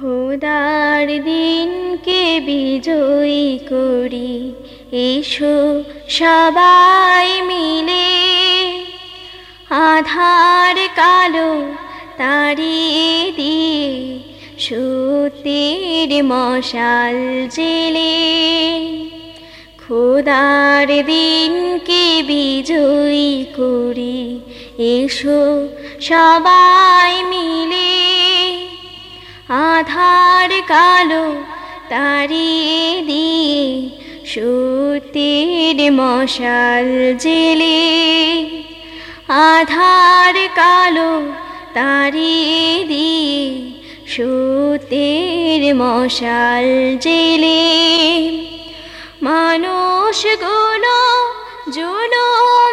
খোদার দিনকে বিজয়ী করি। এসো সবাই মিলে। আধার কালো তাড়িয়ে দিয়ে সত্যের মশাল জেলে। খোদার দিনকে বিজয়ী করি। এসো সবাই মিলে। আধার কালো তাড়িয়ে দিয়ে সত্যের মশাল জেলে। আধার কালো তাড়িয়ে দিয়ে সত্যের মশাল জেলে। মানুষগুলো জুলুম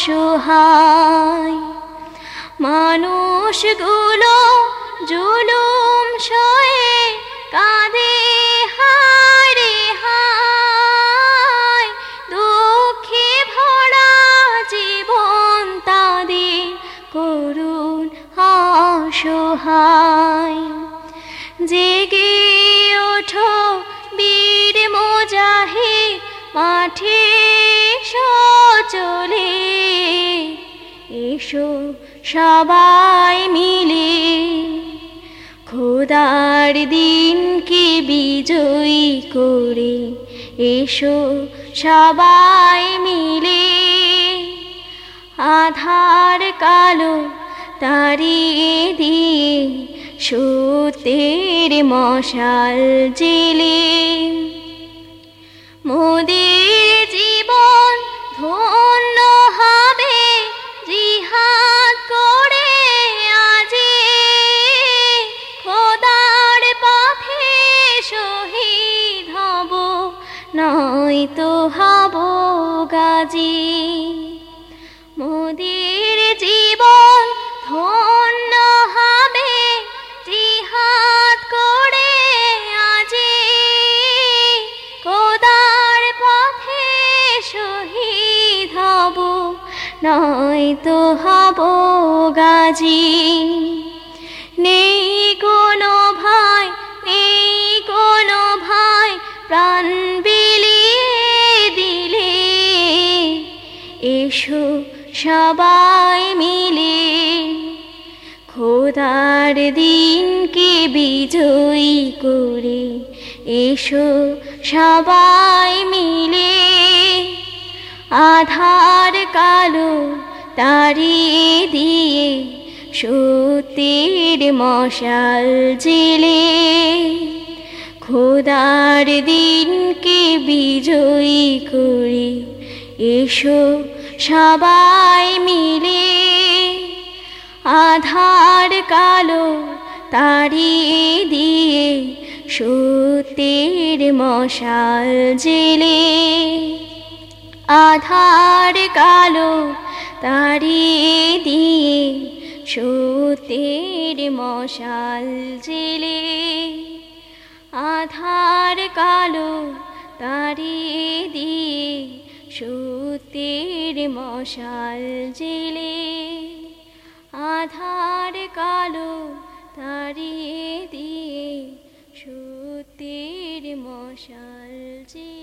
অসহায়। মানুষগুলো জুলুম সয়ে কাঁদে হারে হায়। দুঃখে ভরা জীবন তাদের করুণ অসহায়। জেগে ওঠো বীর মোজাহে মাঠে চলে এসো সবাই মিলে। খোদার দিনকে বিজয়ী করে এসো সবাই মিলে। আধার কালো তাড়িয়ে দিয়ে সত্যের মশাল জেলে। মোদের গাজী মোদের জীবন ধন্য হবে, জিহাদ করে আজি। কোদার পথে শহীদ হব নয় তো হব গাজী। এসো সবাই মিলে। খোদার দিনকে বিজয়ী করে এসো সবাই মিলে। আধার কালো তাড়িয়ে দিয়ে সত্যের মশাল জেলে। খোদার দিনকে বিজয়ী করে এসো সবাই মিলে। আধার কালো তাড়িয়ে দিয়ে সত্যের মশাল জেলে। আধার কালো তাড়িয়ে দিয়ে সত্যের মশাল জেলে। আধার কালো তাড়িয়ে দিয়ে সত্যের মশাল জেলে আধার কালো তারিয়ে দিয়ে সুতির মশাল জেলে